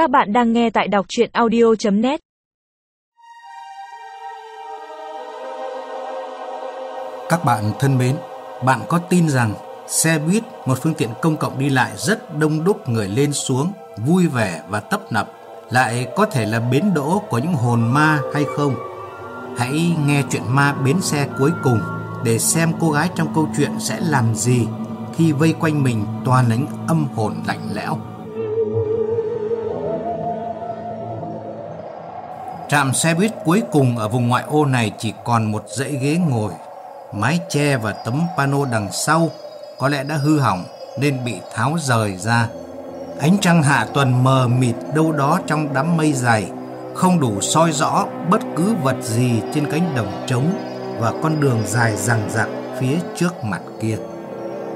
Các bạn đang nghe tại đọc chuyện audio.net Các bạn thân mến, bạn có tin rằng xe buýt, một phương tiện công cộng đi lại rất đông đúc người lên xuống, vui vẻ và tấp nập, lại có thể là bến đỗ của những hồn ma hay không? Hãy nghe chuyện ma bến xe cuối cùng để xem cô gái trong câu chuyện sẽ làm gì khi vây quanh mình toàn là những âm hồn lạnh lẽo. Trạm xe buýt cuối cùng ở vùng ngoại ô này chỉ còn một dãy ghế ngồi. Mái che và tấm pano đằng sau có lẽ đã hư hỏng nên bị tháo rời ra. Ánh trăng hạ tuần mờ mịt đâu đó trong đám mây dày, không đủ soi rõ bất cứ vật gì trên cánh đồng trống và con đường dài rằng rạc phía trước mặt kia.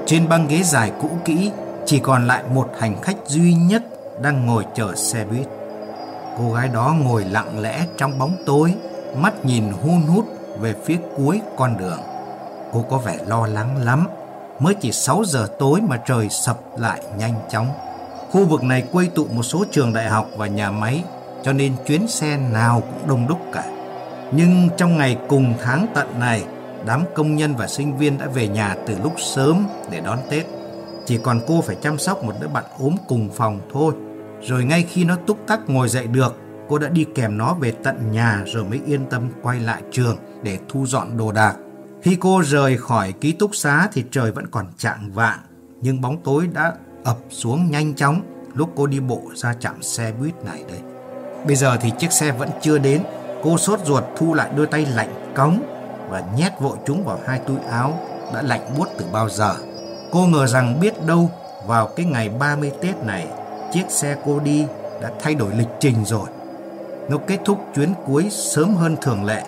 Trên băng ghế dài cũ kỹ chỉ còn lại một hành khách duy nhất đang ngồi chờ xe buýt. Cô gái đó ngồi lặng lẽ trong bóng tối, mắt nhìn hun hút về phía cuối con đường. Cô có vẻ lo lắng lắm, mới chỉ 6 giờ tối mà trời sập lại nhanh chóng. Khu vực này quây tụ một số trường đại học và nhà máy, cho nên chuyến xe nào cũng đông đúc cả. Nhưng trong ngày cùng tháng tận này, đám công nhân và sinh viên đã về nhà từ lúc sớm để đón Tết. Chỉ còn cô phải chăm sóc một đứa bạn ốm cùng phòng thôi. Rồi ngay khi nó túc tắc ngồi dậy được, cô đã đi kèm nó về tận nhà rồi mới yên tâm quay lại trường để thu dọn đồ đạc. Khi cô rời khỏi ký túc xá thì trời vẫn còn trạng vạng, nhưng bóng tối đã ập xuống nhanh chóng lúc cô đi bộ ra trạm xe buýt này đây. Bây giờ thì chiếc xe vẫn chưa đến, cô sốt ruột thu lại đôi tay lạnh cống và nhét vội chúng vào hai túi áo đã lạnh buốt từ bao giờ. Cô ngờ rằng biết đâu vào cái ngày 30 Tết này chiếc xe cô đi đã thay đổi lịch trình rồi. Nó kết thúc chuyến cuối sớm hơn thường lệ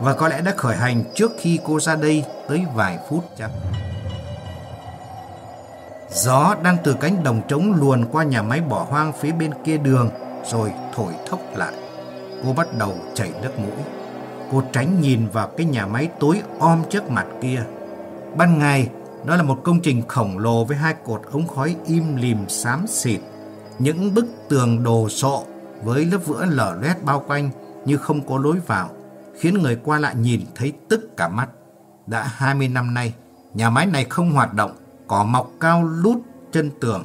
và có lẽ đã khởi hành trước khi cô ra đây tới vài phút chắc. Gió đang từ cánh đồng trống luồn qua nhà máy bỏ hoang phía bên kia đường rồi thổi thốc lại. Cô bắt đầu chảy nước mũi. Cô tránh nhìn vào cái nhà máy tối om trước mặt kia. Ban ngày, nó là một công trình khổng lồ với hai cột ống khói im lìm xám xịt. Những bức tường đồ sộ với lớp vữa lở loét bao quanh như không có lối vào, khiến người qua lại nhìn thấy tức cả mắt. Đã 20 năm nay, nhà máy này không hoạt động, cỏ mọc cao lút chân tường.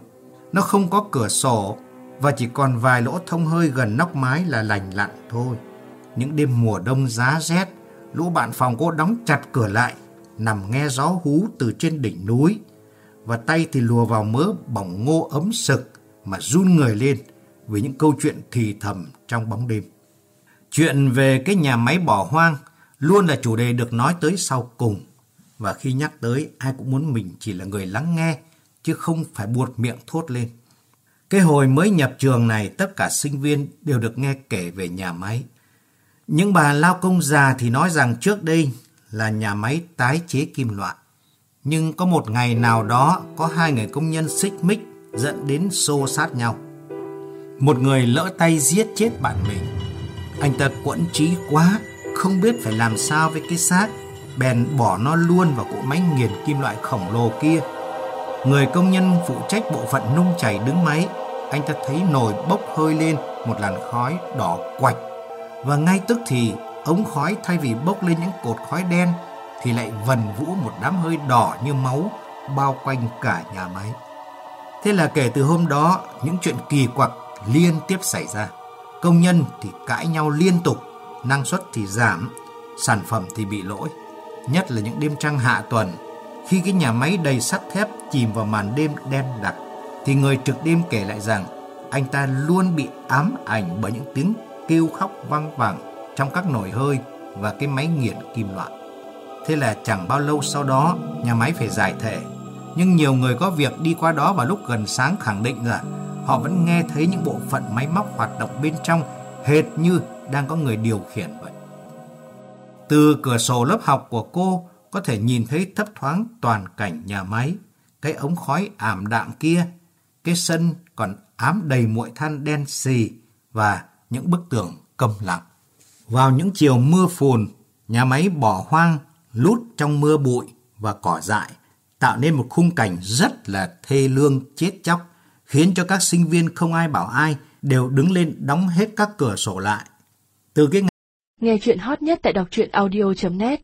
Nó không có cửa sổ và chỉ còn vài lỗ thông hơi gần nóc mái là lành lặn thôi. Những đêm mùa đông giá rét, lũ bạn phòng cô đóng chặt cửa lại, nằm nghe gió hú từ trên đỉnh núi. Và tay thì lùa vào mớ bỏng ngô ấm sực mà run người lên vì những câu chuyện thì thầm trong bóng đêm. Chuyện về cái nhà máy bỏ hoang luôn là chủ đề được nói tới sau cùng. Và khi nhắc tới, ai cũng muốn mình chỉ là người lắng nghe, chứ không phải buột miệng thốt lên. Cái hồi mới nhập trường này, tất cả sinh viên đều được nghe kể về nhà máy. Những bà lao công già thì nói rằng trước đây là nhà máy tái chế kim loại. Nhưng có một ngày nào đó có hai người công nhân xích mích dẫn đến xô sát nhau. Một người lỡ tay giết chết bạn mình. Anh ta quẫn trí quá, không biết phải làm sao với cái xác, bèn bỏ nó luôn vào cỗ máy nghiền kim loại khổng lồ kia. Người công nhân phụ trách bộ phận nung chảy đứng máy, anh ta thấy nồi bốc hơi lên một làn khói đỏ quạch. Và ngay tức thì ống khói thay vì bốc lên những cột khói đen thì lại vần vũ một đám hơi đỏ như máu bao quanh cả nhà máy. Thế là kể từ hôm đó, những chuyện kỳ quặc liên tiếp xảy ra. Công nhân thì cãi nhau liên tục, năng suất thì giảm, sản phẩm thì bị lỗi. Nhất là những đêm trăng hạ tuần, khi cái nhà máy đầy sắt thép chìm vào màn đêm đen đặc, thì người trực đêm kể lại rằng anh ta luôn bị ám ảnh bởi những tiếng kêu khóc vang vẳng trong các nồi hơi và cái máy nghiền kim loại. Thế là chẳng bao lâu sau đó, nhà máy phải giải thể. Nhưng nhiều người có việc đi qua đó vào lúc gần sáng khẳng định là họ vẫn nghe thấy những bộ phận máy móc hoạt động bên trong hệt như đang có người điều khiển vậy. Từ cửa sổ lớp học của cô có thể nhìn thấy thấp thoáng toàn cảnh nhà máy, cái ống khói ảm đạm kia, cái sân còn ám đầy muội than đen xì và những bức tường câm lặng. Vào những chiều mưa phùn, nhà máy bỏ hoang, lút trong mưa bụi và cỏ dại, tạo nên một khung cảnh rất là thê lương chết chóc, khiến cho các sinh viên không ai bảo ai đều đứng lên đóng hết các cửa sổ lại. Từ cái ngày... Nghe chuyện hot nhất tại đọc truyện audio.net